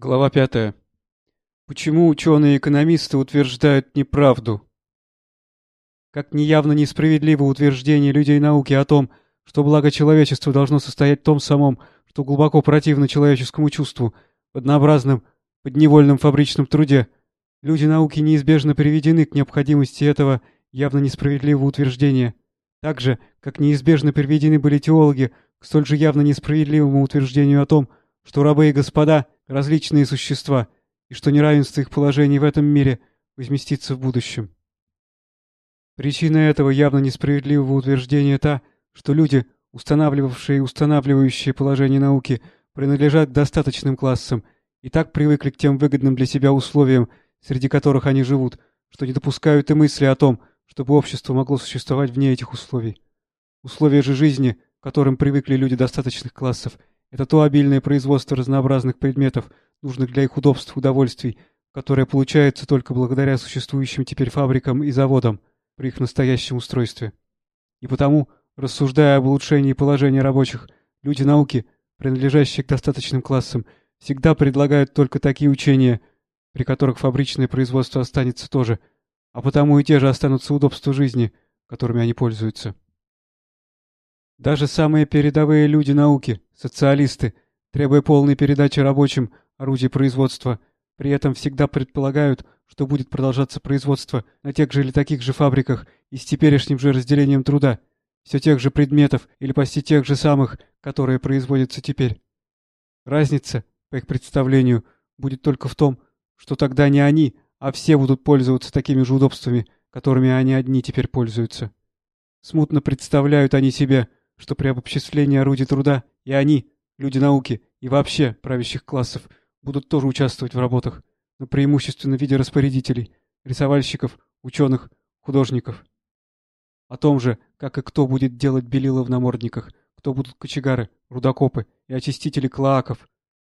Глава пятая. Почему ученые-экономисты утверждают неправду? Как неявно несправедливо утверждение людей науки о том, что благо человечества должно состоять в том самом, что глубоко противно человеческому чувству, в однообразном, подневольном фабричном труде, люди науки неизбежно приведены к необходимости этого явно несправедливого утверждения, так же, как неизбежно приведены были теологи к столь же явно несправедливому утверждению о том, что рабы и господа — различные существа, и что неравенство их положений в этом мире возместится в будущем. Причина этого явно несправедливого утверждения та, что люди, устанавливавшие и устанавливающие положение науки, принадлежат к достаточным классам и так привыкли к тем выгодным для себя условиям, среди которых они живут, что не допускают и мысли о том, чтобы общество могло существовать вне этих условий. Условия же жизни, к которым привыкли люди достаточных классов, это то обильное производство разнообразных предметов, нужных для их удобств и удовольствий, которое получается только благодаря существующим теперь фабрикам и заводам при их настоящем устройстве. И потому, рассуждая об улучшении положения рабочих, люди науки, принадлежащие к достаточным классам, всегда предлагают только такие учения, при которых фабричное производство останется тоже, а потому и те же останутся удобства жизни, которыми они пользуются. Даже самые передовые люди науки, социалисты, требуя полной передачи рабочим орудий производства, при этом всегда предполагают, что будет продолжаться производство на тех же или таких же фабриках и с теперешним же разделением труда, все тех же предметов или почти тех же самых, которые производятся теперь. Разница, по их представлению, будет только в том, что тогда не они, а все будут пользоваться такими же удобствами, которыми они одни теперь пользуются. Смутно представляют они себе, что при обобществлении орудий труда и они, люди науки и вообще правящих классов, будут тоже участвовать в работах, но преимущественно в виде распорядителей, рисовальщиков, ученых, художников. О том же, как и кто будет делать белила в намордниках, кто будут кочегары, рудокопы и очистители клоаков.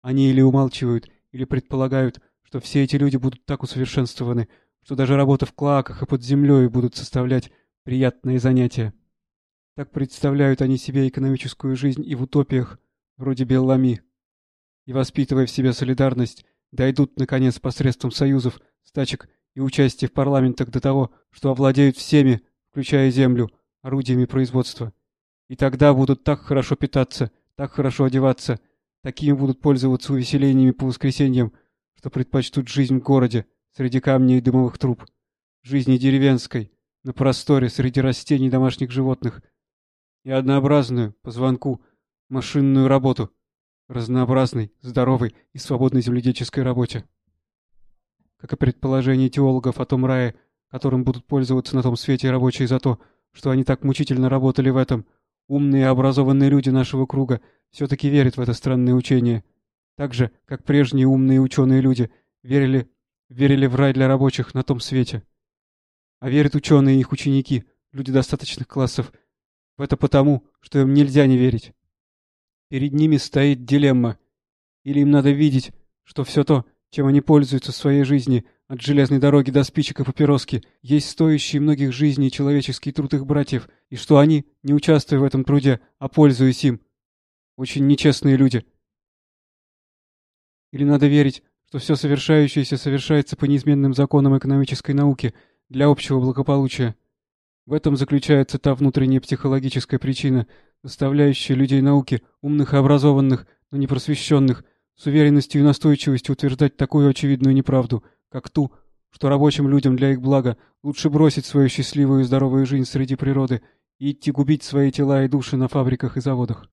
Они или умалчивают, или предполагают, что все эти люди будут так усовершенствованы, что даже работа в клоаках и под землей будут составлять приятные занятия. Так представляют они себе экономическую жизнь и в утопиях, вроде Беллами. И, воспитывая в себе солидарность, дойдут, наконец, посредством союзов, стачек и участия в парламентах до того, что овладеют всеми, включая землю, орудиями производства. И тогда будут так хорошо питаться, так хорошо одеваться, такими будут пользоваться увеселениями по воскресеньям, что предпочтут жизнь в городе, среди камней и дымовых труб, жизни деревенской, на просторе, среди растений домашних животных, и однообразную, по звонку, машинную работу, разнообразной, здоровой и свободной земледельческой работе. Как и предположение теологов о том рае, которым будут пользоваться на том свете рабочие за то, что они так мучительно работали в этом, умные и образованные люди нашего круга все-таки верят в это странное учение. Так же, как прежние умные ученые люди верили, верили в рай для рабочих на том свете. А верят ученые и их ученики, люди достаточных классов, это потому, что им нельзя не верить. Перед ними стоит дилемма. Или им надо видеть, что все то, чем они пользуются в своей жизни, от железной дороги до спичек и папироски, есть стоящий многих жизней человеческий труд их братьев, и что они, не участвуя в этом труде, а пользуясь им, очень нечестные люди. Или надо верить, что все совершающееся совершается по неизменным законам экономической науки для общего благополучия. В этом заключается та внутренняя психологическая причина, заставляющая людей науки, умных и образованных, но не просвещенных, с уверенностью и настойчивостью утверждать такую очевидную неправду, как ту, что рабочим людям для их блага лучше бросить свою счастливую и здоровую жизнь среди природы и идти губить свои тела и души на фабриках и заводах.